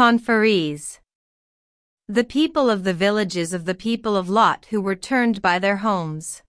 Conferees. The people of the villages of the people of Lot who were turned by their homes.